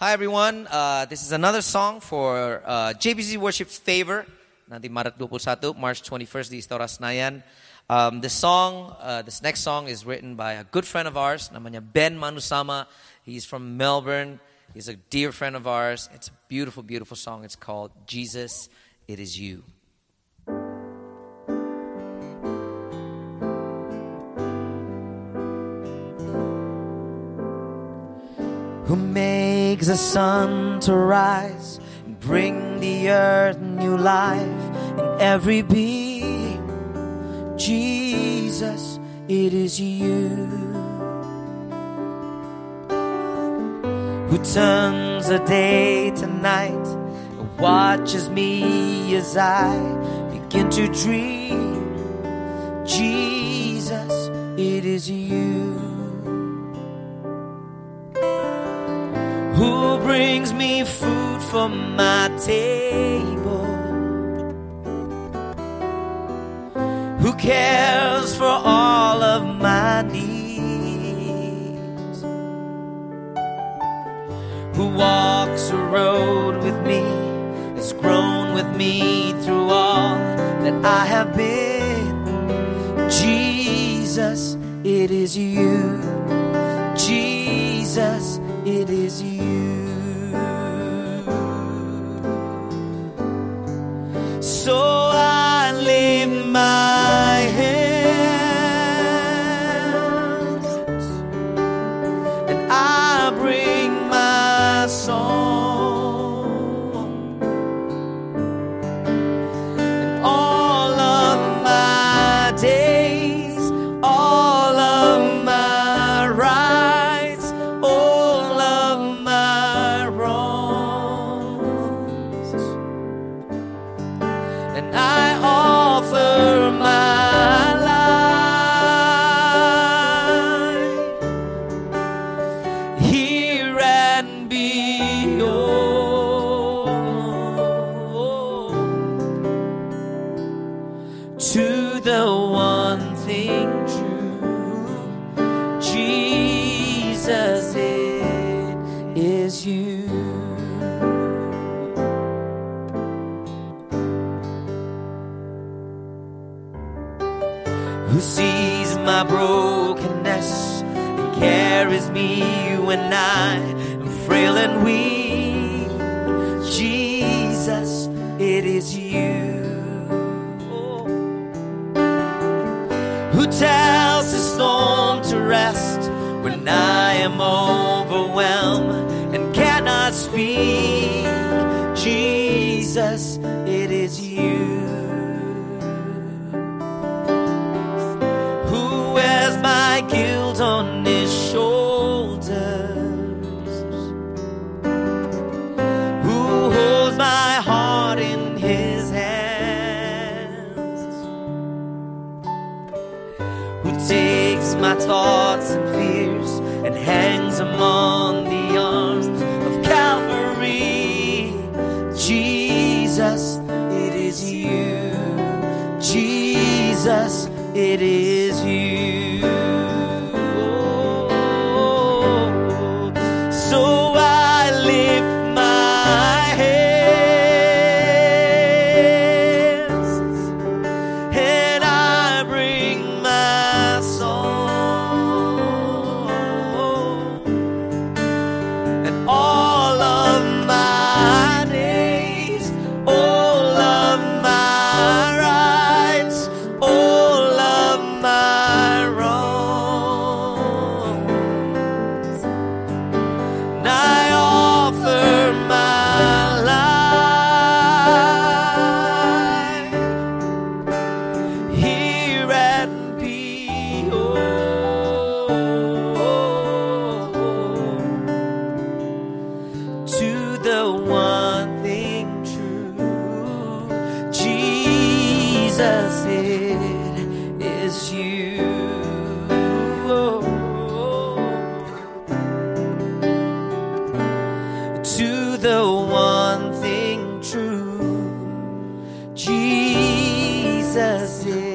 Hi everyone, uh, this is another song for uh, JBC Worship Favor. Nanti Maret 21, March 21st di Istora Senayan. Um, this song, uh, this next song is written by a good friend of ours, namanya Ben Manusama. He's from Melbourne. He's a dear friend of ours. It's a beautiful, beautiful song. It's called Jesus, It Is You. Who makes the sun to rise and bring the earth new life in every being. Jesus, it is you who turns the day to night and watches me as I begin to dream. Jesus, it is you. Who brings me food from my table, who cares for all of my needs, who walks a road with me, has grown with me through all that I have been. Jesus, it is you. Jesus, it is you. So and I offer who sees my brokenness and carries me when I am frail and weak. Jesus, it is you who tells the storm to rest when I am overwhelmed and cannot speak. Jesus, it is you. Who takes my thoughts and fears and hangs them on the arms of Calvary. Jesus, it is you. Jesus, it is Jesus is.